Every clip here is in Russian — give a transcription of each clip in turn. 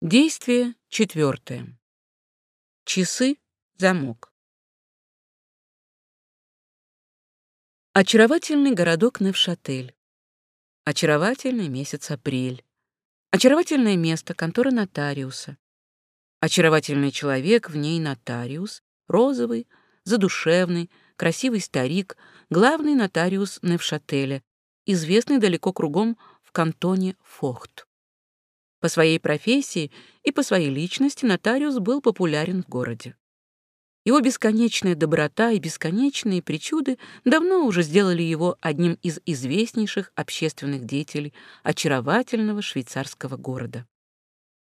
Действие четвертое. Часы, замок. Очаровательный городок Невшатель. Очаровательный месяц апрель. Очаровательное место конторы нотариуса. Очаровательный человек, в ней нотариус, розовый, задушевный, красивый старик, главный нотариус Невшателя, известный далеко кругом в кантоне Фохт. По своей профессии и по своей личности нотариус был популярен в городе. Его бесконечная доброта и бесконечные причуды давно уже сделали его одним из известнейших общественных деятелей очаровательного швейцарского города.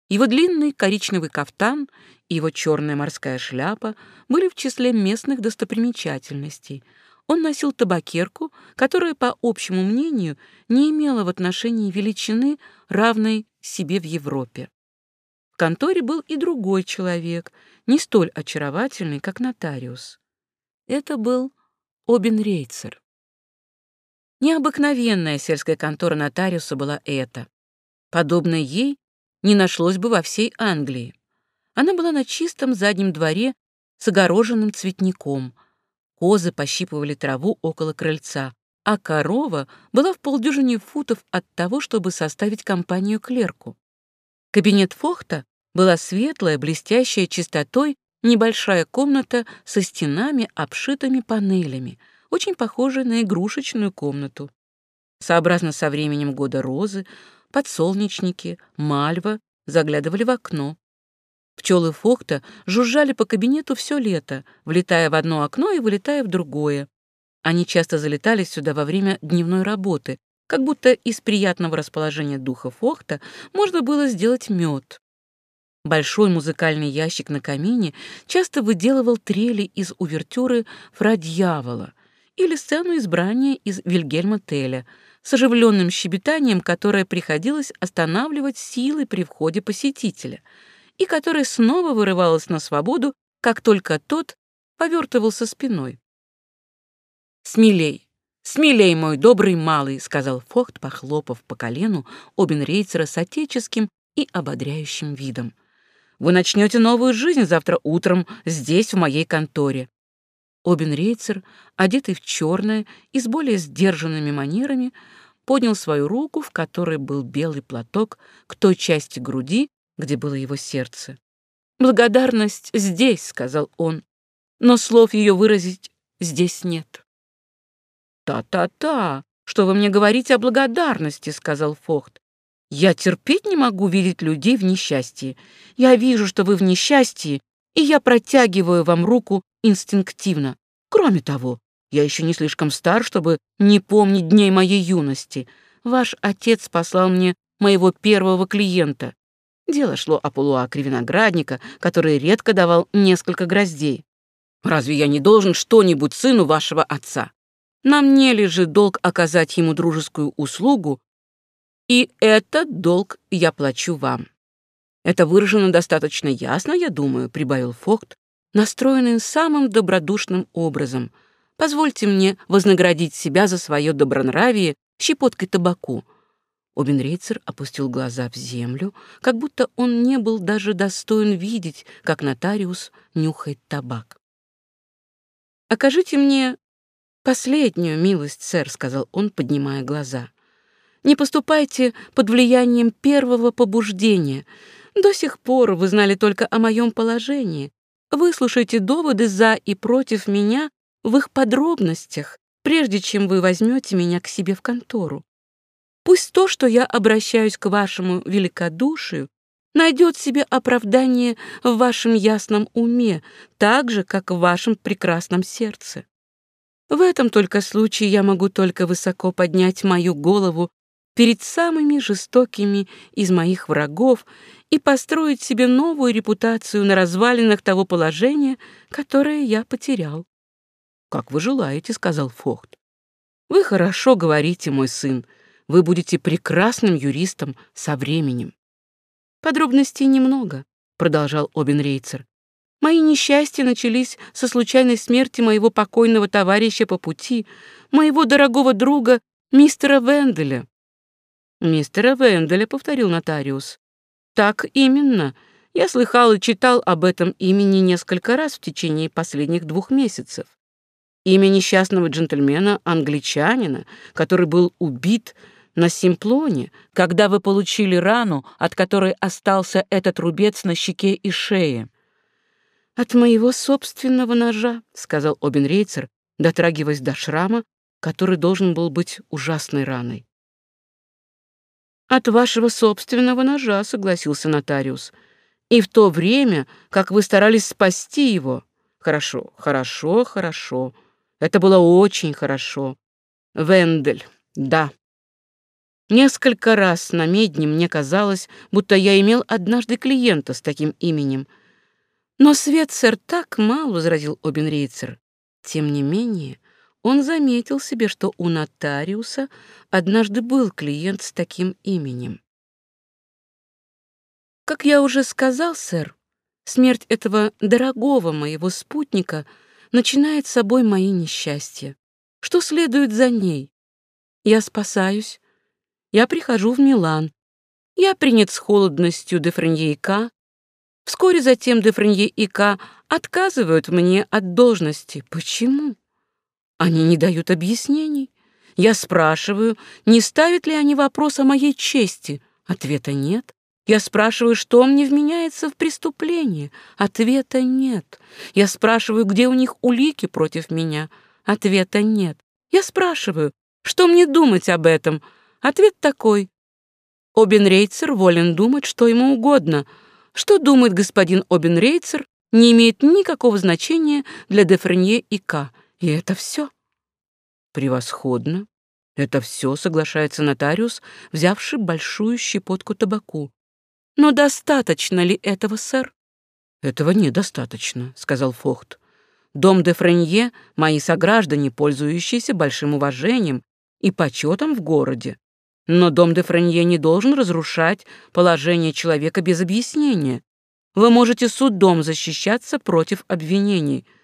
Его длинный коричневый кафтан и его черная морская шляпа были в числе местных достопримечательностей. Он носил табакерку, которая, по общему мнению, не имела в отношении величины, равной себе в Европе. В конторе был и другой человек, не столь очаровательный, как нотариус. Это был Обин Рейцер. Необыкновенная сельская контора нотариуса была эта. Подобной ей не нашлось бы во всей Англии. Она была на чистом заднем дворе с огороженным цветником. Козы пощипывали траву около крыльца, а корова была в полдюжине футов от того, чтобы составить компанию клерку. Кабинет Фохта была светлая, блестящая чистотой, небольшая комната со стенами, обшитыми панелями, очень похожая на игрушечную комнату. Сообразно со временем года розы, подсолнечники, мальва заглядывали в окно. Пчелы Фохта жужжали по кабинету все лето, влетая в одно окно и вылетая в другое. Они часто залетали сюда во время дневной работы, как будто из приятного расположения духа Фохта можно было сделать мед. Большой музыкальный ящик на камине часто выделывал трели из увертюры «Фра дьявола» или сцену избрания из Вильгельма Теля с оживленным щебетанием, которое приходилось останавливать силой при входе посетителя и которое снова вырывалось на свободу, как только тот повертывался спиной. «Смелей, смелей, мой добрый малый», — сказал Фохт, похлопав по колену Обенрейцера с отеческим и ободряющим видом. «Вы начнете новую жизнь завтра утром здесь, в моей конторе». Обенрейцер, одетый в черное и с более сдержанными манерами, поднял свою руку, в которой был белый платок, к той части груди, где было его сердце. «Благодарность здесь», — сказал он, — «но слов ее выразить здесь нет». «Та-та-та! Что вы мне говорите о благодарности?» — сказал Фохт. «Я терпеть не могу видеть людей в несчастье. Я вижу, что вы в несчастье, и я протягиваю вам руку инстинктивно. Кроме того, я еще не слишком стар, чтобы не помнить дней моей юности. Ваш отец послал мне моего первого клиента. Дело шло о полуакре виноградника, который редко давал несколько гроздей. Разве я не должен что-нибудь сыну вашего отца? На мне лежит долг оказать ему дружескую услугу, и этот долг я плачу вам. Это выражено достаточно ясно, я думаю, прибавил Фохт, настроенный самым добродушным образом. Позвольте мне вознаградить себя за свое добронравие щепоткой табаку. Обенрейцер опустил глаза в землю, как будто он не был даже достоин видеть, как нотариус нюхает табак. «Окажите мне «Последнюю милость, сэр», — сказал он, поднимая глаза. «Не поступайте под влиянием первого побуждения. До сих пор вы знали только о моем положении. Выслушайте доводы за и против меня в их подробностях, прежде чем вы возьмете меня к себе в контору. Пусть то, что я обращаюсь к вашему великодушию, найдет себе оправдание в вашем ясном уме, так же, как в вашем прекрасном сердце. В этом только случае я могу только высоко поднять мою голову перед самыми жестокими из моих врагов и построить себе новую репутацию на развалинах того положения, которое я потерял. «Как вы желаете», — сказал Фохт. «Вы хорошо говорите, мой сын. Вы будете прекрасным юристом со временем». «Подробностей немного», — продолжал Обенрейцер. Мои несчастья начались со случайной смерти моего покойного товарища по пути, моего дорогого друга, мистера Венделя. «Мистера Венделя», — повторил нотариус. Так именно. Я слыхал и читал об этом имени несколько раз в течение последних двух месяцев. Имя несчастного джентльмена, англичанина, который был убит на Симплоне, когда вы получили рану, от которой остался этот рубец на щеке и шее. «От моего собственного ножа», — сказал Обенрейцер, дотрагиваясь до шрама, который должен был быть ужасной раной. «От вашего собственного ножа», — согласился нотариус. «И в то время, как вы старались спасти его...» «Хорошо, хорошо, хорошо. Это было очень хорошо. Вендель, да». Несколько раз на медне мне казалось, будто я имел однажды клиента с таким именем. «Но свет, сэр, так мал», — возразил Обенрейцер. Тем не менее, он заметил себе, что у нотариуса однажды был клиент с таким именем. Как я уже сказал, сэр, смерть этого дорогого моего спутника начинает с собой мои несчастья. Что следует за ней? Я спасаюсь, я прихожу в Милан. Я принят с холодностью де Френье и К. Вскоре затем де Френье и К отказывают мне от должности. Почему? Они не дают объяснений. Я спрашиваю, не ставят ли они вопрос о моей чести. Ответа нет. Я спрашиваю, что мне вменяется в преступление. Ответа нет. Я спрашиваю, где у них улики против меня. Ответа нет. Я спрашиваю, что мне думать об этом. Ответ такой. Обенрейцер волен думать, что ему угодно. Что думает господин Обенрейцер, не имеет никакого значения для Дефренье и К. И это все. Превосходно. Это все, соглашается нотариус, взявший большую щепотку табаку. Но достаточно ли этого, сэр? Этого недостаточно, сказал Фохт. Дом де Френье — мои сограждане, пользующиеся большим уважением и почетом в городе. Но дом де Френье не должен разрушать положение человека без объяснения. Вы можете судом защищаться против обвинений —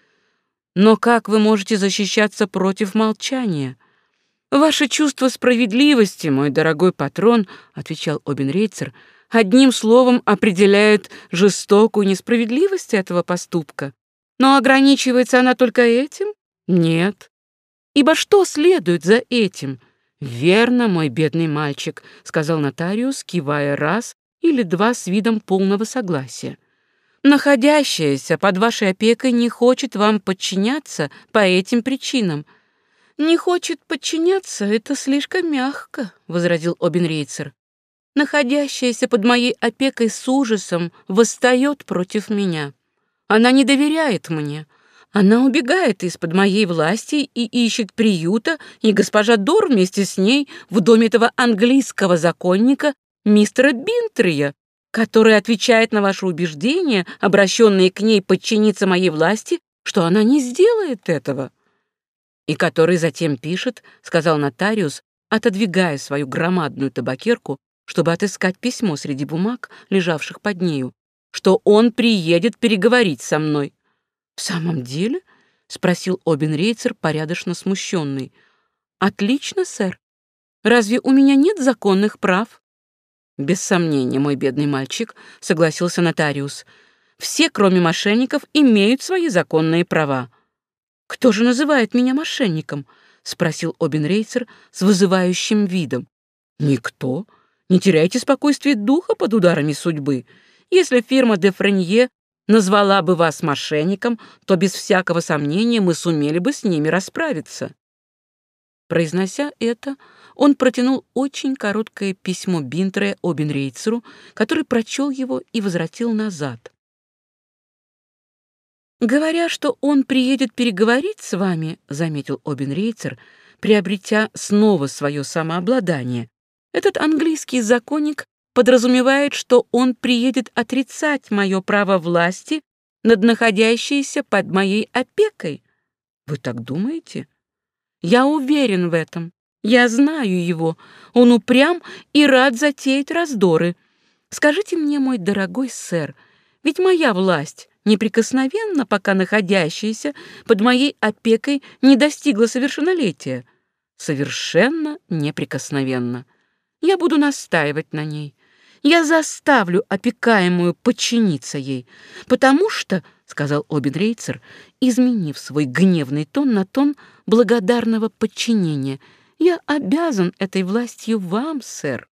но как вы можете защищаться против молчания? Ваше чувство справедливости, мой дорогой патрон, отвечал Обенрейцер, одним словом определяет жестокую несправедливость этого поступка. Но ограничивается она только этим? Нет. Ибо что следует за этим? Верно, мой бедный мальчик, сказал нотариус, кивая раз или два с видом полного согласия находящаяся под вашей опекой не хочет вам подчиняться по этим причинам. Не хочет подчиняться — это слишком мягко, — возразил Обенрейцер. Находящаяся под моей опекой с ужасом восстает против меня. Она не доверяет мне. Она убегает из-под моей власти и ищет приюта, и госпожа Дор вместе с ней в доме этого английского законника мистера Бинтрия, который отвечает на ваши убеждения, обращенные к ней подчиниться моей власти, что она не сделает этого. И который затем пишет, сказал нотариус, отодвигая свою громадную табакерку, чтобы отыскать письмо среди бумаг, лежавших под нею, что он приедет переговорить со мной. «В самом деле?» — спросил Обенрейцер, порядочно смущенный. «Отлично, сэр. Разве у меня нет законных прав?» «Без сомнения, мой бедный мальчик», — согласился нотариус. «Все, кроме мошенников, имеют свои законные права». «Кто же называет меня мошенником?» — спросил Обенрейцер с вызывающим видом. «Никто. Не теряйте спокойствие духа под ударами судьбы. Если фирма де Френье назвала бы вас мошенником, то без всякого сомнения мы сумели бы с ними расправиться». Произнося это, он протянул очень короткое письмо Бинтре Обенрейцеру, который прочел его и возвратил назад. «Говоря, что он приедет переговорить с вами», — заметил Обенрейцер, приобретя снова свое самообладание, «этот английский законник подразумевает, что он приедет отрицать мое право власти над находящейся под моей опекой. Вы так думаете?» Я уверен в этом. Я знаю его. Он упрям и рад затеять раздоры. Скажите мне, мой дорогой сэр, ведь моя власть неприкосновенна, пока находящаяся под моей опекой не достигла совершеннолетия. Совершенно неприкосновенна. Я буду настаивать на ней. Я заставлю опекаемую подчиниться ей, потому что, — сказал Обедрейцер, изменив свой гневный тон на тон благодарного подчинения, — я обязан этой властью вам, сэр.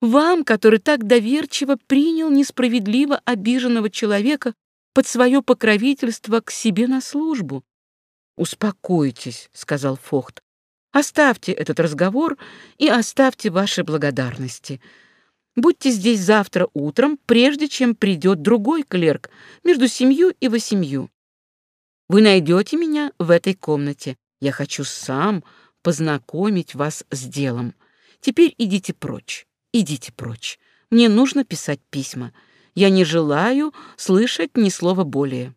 Вам, который так доверчиво принял несправедливо обиженного человека под свое покровительство к себе на службу. «Успокойтесь», — сказал Фохт. «Оставьте этот разговор и оставьте ваши благодарности. Будьте здесь завтра утром, прежде чем придет другой клерк между семью и восемью. Вы найдете меня в этой комнате. Я хочу сам познакомить вас с делом. Теперь идите прочь, идите прочь. Мне нужно писать письма. Я не желаю слышать ни слова более.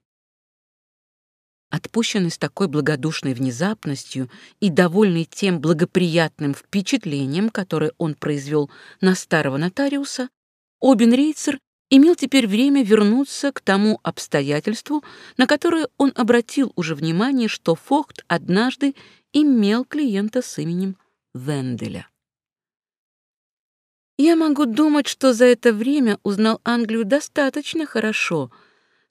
Отпущенный с такой благодушной внезапностью и довольный тем благоприятным впечатлением, которое он произвел на старого нотариуса, Обенрейцер имел теперь время вернуться к тому обстоятельству, на которое он обратил уже внимание, что Фохт однажды имел клиента с именем Венделя. Я могу думать, что за это время узнал Англию достаточно хорошо —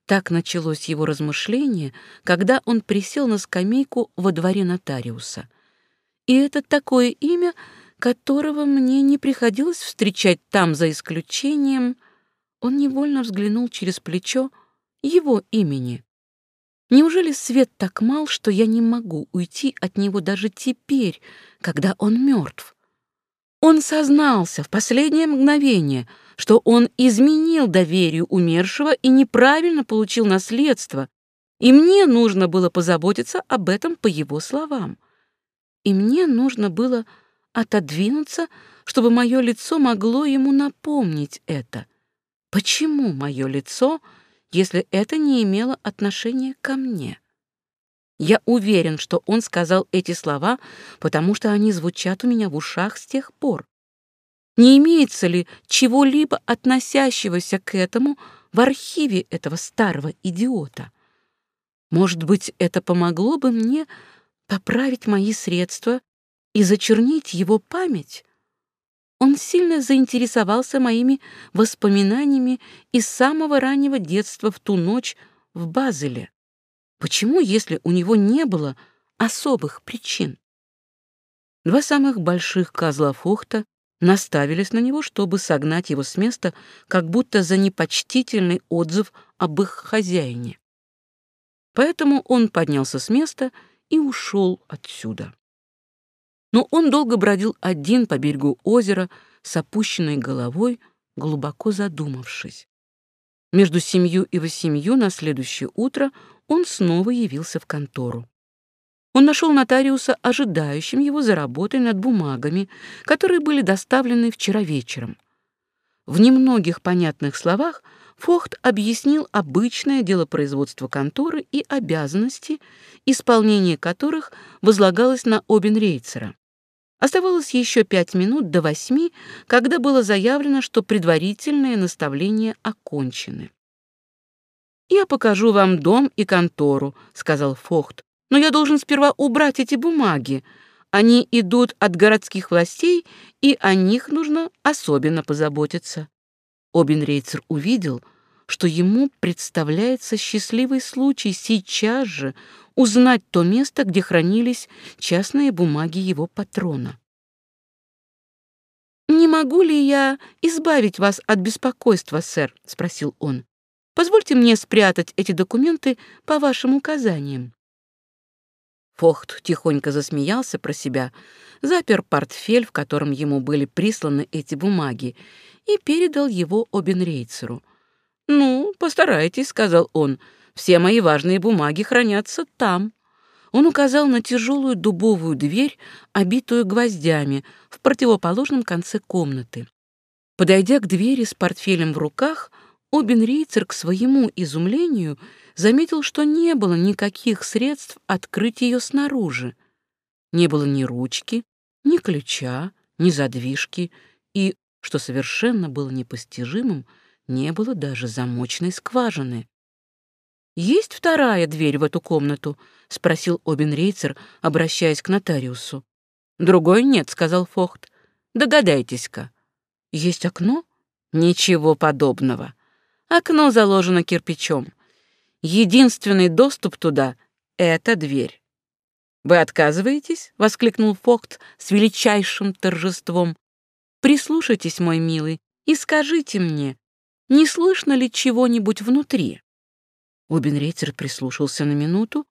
так началось его размышление, когда он присел на скамейку во дворе нотариуса. И это такое имя, которого мне не приходилось встречать там, за исключением... Он невольно взглянул через плечо его имени. Неужели свет так мал, что я не могу уйти от него даже теперь, когда он мертв? Он сознался в последнее мгновение — что он изменил доверию умершего и неправильно получил наследство, и мне нужно было позаботиться об этом по его словам. И мне нужно было отодвинуться, чтобы мое лицо могло ему напомнить это. Почему мое лицо, если это не имело отношения ко мне? Я уверен, что он сказал эти слова, потому что они звучат у меня в ушах с тех пор. Не имеется ли чего-либо относящегося к этому в архиве этого старого идиота? Может быть, это помогло бы мне поправить мои средства и зачернить его память? Он сильно заинтересовался моими воспоминаниями из самого раннего детства в ту ночь в Базеле. Почему, если у него не было особых причин? Два самых больших козла Фохта наставились на него, чтобы согнать его с места, как будто за непочтительный отзыв об их хозяине. Поэтому он поднялся с места и ушел отсюда. Но он долго бродил один по берегу озера с опущенной головой, глубоко задумавшись. Между семью и восемью на следующее утро он снова явился в контору он нашел нотариуса, ожидающим его за работой над бумагами, которые были доставлены вчера вечером. В немногих понятных словах Фохт объяснил обычное дело производства конторы и обязанности, исполнение которых возлагалось на Обенрейцера. Оставалось еще пять минут до восьми, когда было заявлено, что предварительные наставления окончены. «Я покажу вам дом и контору», — сказал Фохт, но я должен сперва убрать эти бумаги. Они идут от городских властей, и о них нужно особенно позаботиться. Обенрейцер увидел, что ему представляется счастливый случай сейчас же узнать то место, где хранились частные бумаги его патрона. «Не могу ли я избавить вас от беспокойства, сэр?» — спросил он. «Позвольте мне спрятать эти документы по вашим указаниям». Фохт тихонько засмеялся про себя, запер портфель, в котором ему были присланы эти бумаги, и передал его Обенрейцеру. «Ну, постарайтесь», — сказал он, — «все мои важные бумаги хранятся там». Он указал на тяжелую дубовую дверь, обитую гвоздями, в противоположном конце комнаты. Подойдя к двери с портфелем в руках, Обенрейцер, к своему изумлению, заметил, что не было никаких средств открыть ее снаружи. Не было ни ручки, ни ключа, ни задвижки, и, что совершенно было непостижимым, не было даже замочной скважины. «Есть вторая дверь в эту комнату?» — спросил Обенрейцер, обращаясь к нотариусу. «Другой нет», — сказал Фохт. «Догадайтесь-ка». «Есть окно?» Ничего подобного. Окно заложено кирпичом. Единственный доступ туда — это дверь. «Вы отказываетесь?» — воскликнул Фокт с величайшим торжеством. «Прислушайтесь, мой милый, и скажите мне, не слышно ли чего-нибудь внутри?» Обенрейтер прислушался на минуту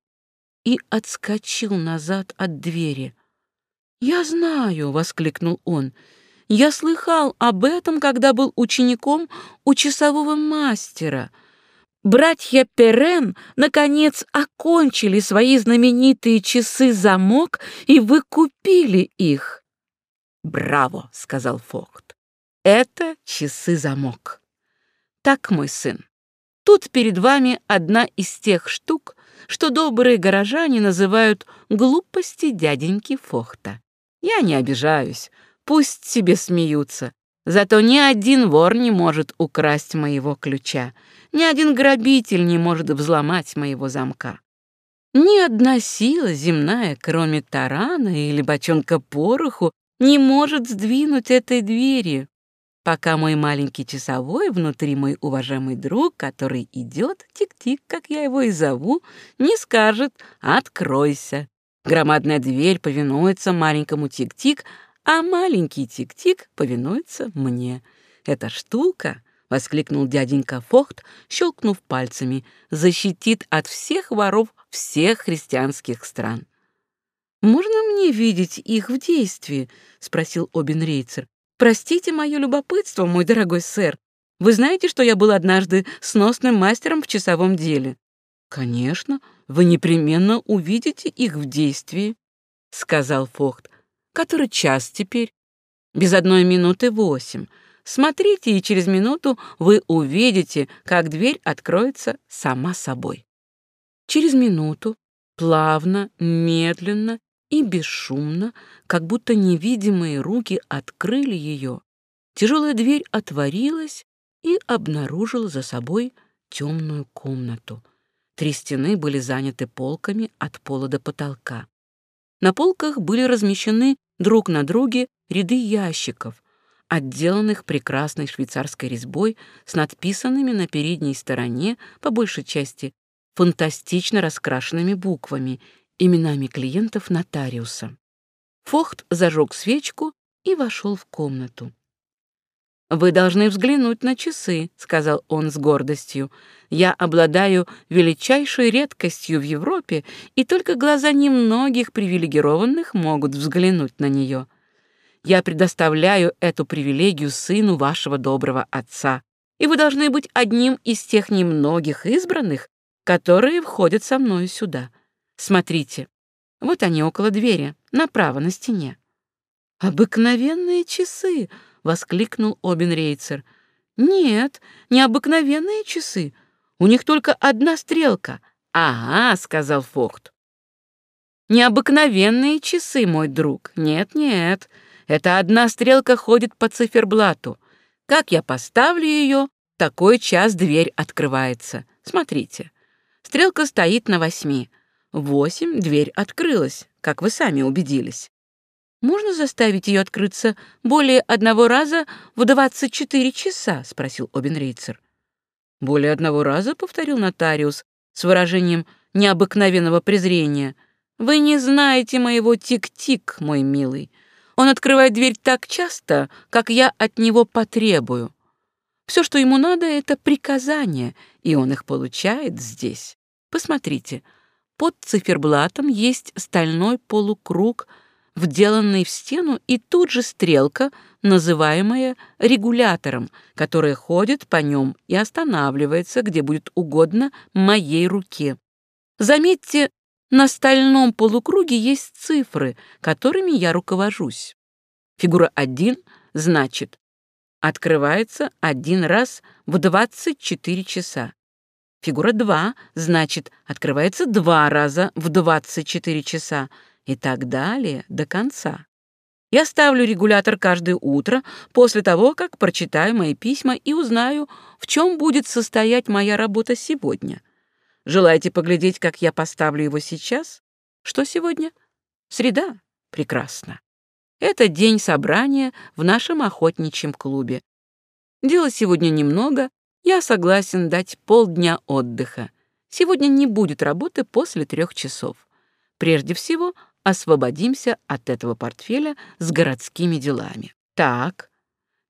и отскочил назад от двери. «Я знаю!» — воскликнул он. «Я слыхал об этом, когда был учеником у часового мастера. Братья Перен, наконец, окончили свои знаменитые часы-замок, и вы купили их». «Браво!» — сказал Фокт. «Это часы-замок». «Так, мой сын, тут перед вами одна из тех штук, что добрые горожане называют глупости дяденьки Фохта. Я не обижаюсь, пусть себе смеются. Зато ни один вор не может украсть моего ключа, ни один грабитель не может взломать моего замка. Ни одна сила земная, кроме тарана или бочонка пороху, не может сдвинуть этой двери, пока мой маленький часовой внутри мой уважаемый друг, который идет, тик-тик, как я его и зову, не скажет «откройся». Громадная дверь повинуется маленькому тик-тик, а маленький тик-тик повинуется мне. Эта штука, — воскликнул дяденька Фохт, щелкнув пальцами, — защитит от всех воров всех христианских стран. «Можно мне видеть их в действии?» — спросил Обенрейцер. «Простите мое любопытство, мой дорогой сэр. Вы знаете, что я был однажды сносным мастером в часовом деле?» «Конечно, вы непременно увидите их в действии», — сказал Фохт. «Который час теперь?» «Без одной минуты восемь. Смотрите, и через минуту вы увидите, как дверь откроется сама собой». Через минуту, плавно, медленно и бесшумно, как будто невидимые руки открыли ее, тяжелая дверь отворилась и обнаружила за собой темную комнату — Три стены были заняты полками от пола до потолка. На полках были размещены друг на друге ряды ящиков, отделанных прекрасной швейцарской резьбой с надписанными на передней стороне, по большей части, фантастично раскрашенными буквами, именами клиентов нотариуса. Фохт зажег свечку и вошел в комнату. «Вы должны взглянуть на часы», — сказал он с гордостью. «Я обладаю величайшей редкостью в Европе, и только глаза немногих привилегированных могут взглянуть на нее. Я предоставляю эту привилегию сыну вашего доброго отца, и вы должны быть одним из тех немногих избранных, которые входят со мною сюда. Смотрите, вот они около двери, направо на стене». «Обыкновенные часы!» — воскликнул Обенрейцер. «Нет, необыкновенные часы. У них только одна стрелка». «Ага», — сказал Фохт. «Необыкновенные часы, мой друг. Нет-нет, эта одна стрелка ходит по циферблату. Как я поставлю ее, такой час дверь открывается. Смотрите, стрелка стоит на восьми. Восемь, дверь открылась, как вы сами убедились. «Можно заставить ее открыться более одного раза в двадцать четыре часа?» — спросил Обенрейцер. «Более одного раза?» — повторил нотариус с выражением необыкновенного презрения. «Вы не знаете моего тик-тик, мой милый. Он открывает дверь так часто, как я от него потребую. Все, что ему надо, — это приказания, и он их получает здесь. Посмотрите, под циферблатом есть стальной полукруг — вделанный в стену, и тут же стрелка, называемая регулятором, которая ходит по нем и останавливается, где будет угодно моей руке. Заметьте, на стальном полукруге есть цифры, которыми я руковожусь. Фигура 1 значит открывается один раз в 24 часа. Фигура 2 значит открывается два раза в 24 часа и так далее до конца. Я ставлю регулятор каждое утро после того, как прочитаю мои письма и узнаю, в чем будет состоять моя работа сегодня. Желаете поглядеть, как я поставлю его сейчас? Что сегодня? Среда? Прекрасно. Это день собрания в нашем охотничьем клубе. Дела сегодня немного, я согласен дать полдня отдыха. Сегодня не будет работы после трех часов. Прежде всего, освободимся от этого портфеля с городскими делами. Так,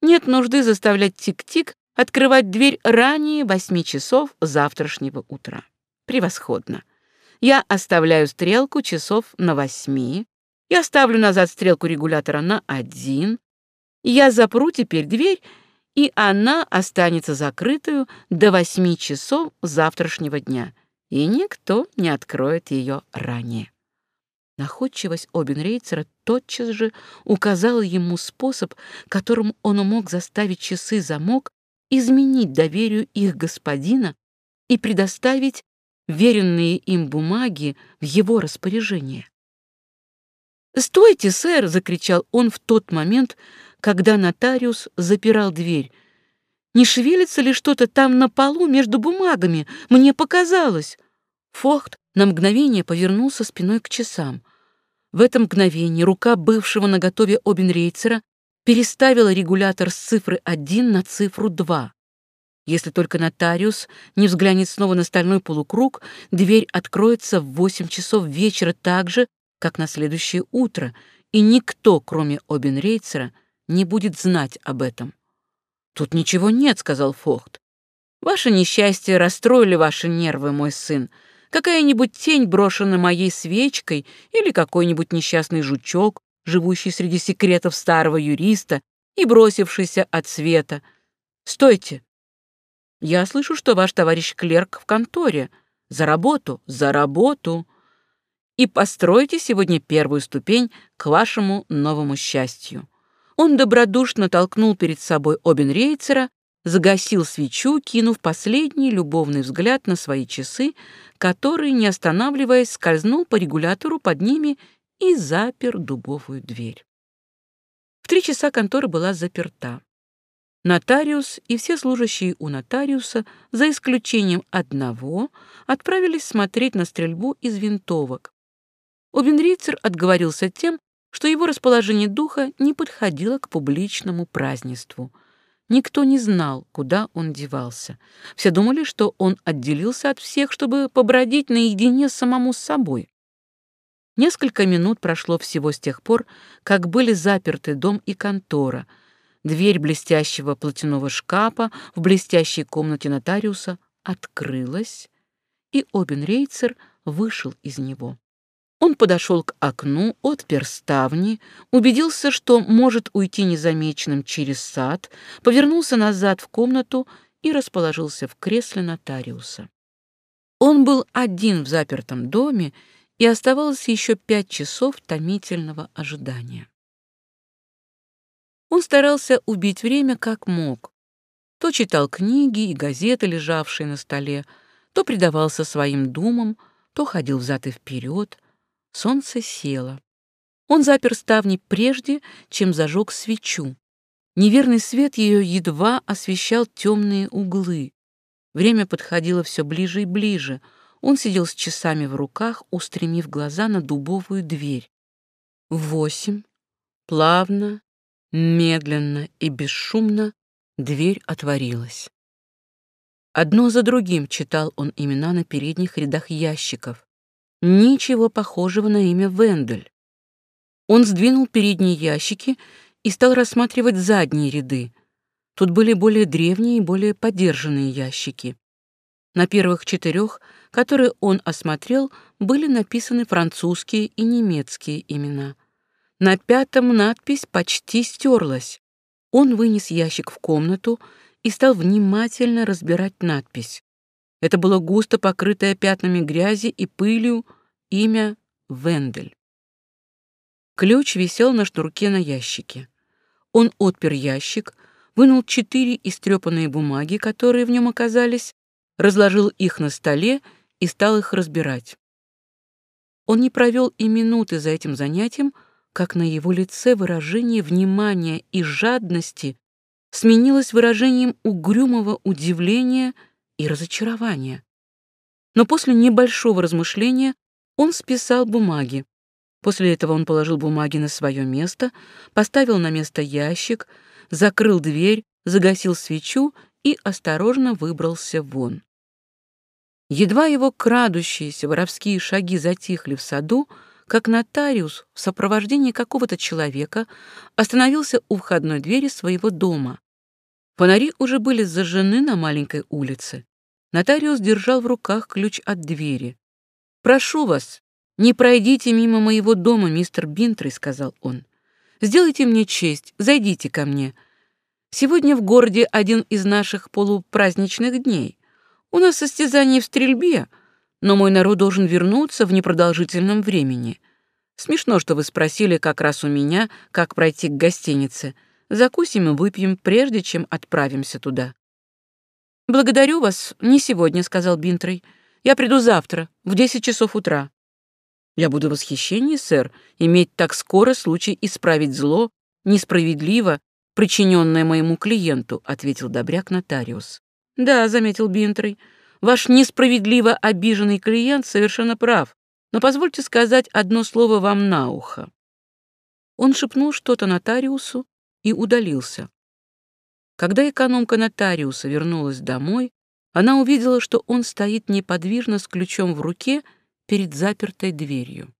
нет нужды заставлять тик-тик открывать дверь ранее восьми часов завтрашнего утра. Превосходно. Я оставляю стрелку часов на восьми. Я ставлю назад стрелку регулятора на один. Я запру теперь дверь, и она останется закрытую до восьми часов завтрашнего дня, и никто не откроет ее ранее. Находчивость Обенрейцера тотчас же указала ему способ, которым он мог заставить часы замок изменить доверию их господина и предоставить веренные им бумаги в его распоряжение. «Стойте, сэр!» — закричал он в тот момент, когда нотариус запирал дверь. «Не шевелится ли что-то там на полу между бумагами? Мне показалось!» Фохт на мгновение повернулся спиной к часам. В это мгновение рука бывшего наготове Обенрейцера переставила регулятор с цифры 1 на цифру 2. Если только нотариус не взглянет снова на стальной полукруг, дверь откроется в 8 часов вечера так же, как на следующее утро, и никто, кроме Обенрейцера, не будет знать об этом. «Тут ничего нет», — сказал Фохт. «Ваше несчастье расстроили ваши нервы, мой сын. Какая-нибудь тень брошена моей свечкой или какой-нибудь несчастный жучок, живущий среди секретов старого юриста и бросившийся от света. Стойте! Я слышу, что ваш товарищ клерк в конторе. За работу, за работу. И постройте сегодня первую ступень к вашему новому счастью. Он добродушно толкнул перед собой Обенрейцера, загасил свечу, кинув последний любовный взгляд на свои часы, который, не останавливаясь, скользнул по регулятору под ними и запер дубовую дверь. В три часа контора была заперта. Нотариус и все служащие у нотариуса, за исключением одного, отправились смотреть на стрельбу из винтовок. Обенрицер отговорился тем, что его расположение духа не подходило к публичному празднеству. Никто не знал, куда он девался. Все думали, что он отделился от всех, чтобы побродить наедине самому с собой. Несколько минут прошло всего с тех пор, как были заперты дом и контора. Дверь блестящего платяного шкафа в блестящей комнате нотариуса открылась, и Обенрейцер вышел из него. Он подошел к окну, отпер ставни, убедился, что может уйти незамеченным через сад, повернулся назад в комнату и расположился в кресле нотариуса. Он был один в запертом доме и оставалось еще пять часов томительного ожидания. Он старался убить время как мог. То читал книги и газеты, лежавшие на столе, то предавался своим думам, то ходил взад и вперед. Солнце село. Он запер ставни прежде, чем зажег свечу. Неверный свет ее едва освещал темные углы. Время подходило все ближе и ближе — он сидел с часами в руках, устремив глаза на дубовую дверь. Восемь. Плавно, медленно и бесшумно дверь отворилась. Одно за другим читал он имена на передних рядах ящиков. Ничего похожего на имя Вендель. Он сдвинул передние ящики и стал рассматривать задние ряды. Тут были более древние и более подержанные ящики. На первых четырех которые он осмотрел, были написаны французские и немецкие имена. На пятом надпись почти стерлась. Он вынес ящик в комнату и стал внимательно разбирать надпись. Это было густо покрытое пятнами грязи и пылью имя Вендель. Ключ висел на шнурке на ящике. Он отпер ящик, вынул четыре истрепанные бумаги, которые в нем оказались, разложил их на столе и стал их разбирать. Он не провел и минуты за этим занятием, как на его лице выражение внимания и жадности сменилось выражением угрюмого удивления и разочарования. Но после небольшого размышления он списал бумаги. После этого он положил бумаги на свое место, поставил на место ящик, закрыл дверь, загасил свечу и осторожно выбрался вон. Едва его крадущиеся воровские шаги затихли в саду, как нотариус в сопровождении какого-то человека остановился у входной двери своего дома. Фонари уже были зажжены на маленькой улице. Нотариус держал в руках ключ от двери. «Прошу вас, не пройдите мимо моего дома, мистер Бинтрей», — сказал он. «Сделайте мне честь, зайдите ко мне. Сегодня в городе один из наших полупраздничных дней. У нас состязание в стрельбе, но мой народ должен вернуться в непродолжительном времени. Смешно, что вы спросили как раз у меня, как пройти к гостинице. Закусим и выпьем, прежде чем отправимся туда». «Благодарю вас, не сегодня», — сказал Бинтрей. «Я приду завтра, в десять часов утра». «Я буду в восхищении, сэр, иметь так скоро случай исправить зло, несправедливо причиненное моему клиенту», — ответил добряк нотариус. «Да», — заметил Бинтрей, — «ваш несправедливо обиженный клиент совершенно прав, но позвольте сказать одно слово вам на ухо». Он шепнул что-то нотариусу и удалился. Когда экономка нотариуса вернулась домой, она увидела, что он стоит неподвижно с ключом в руке перед запертой дверью.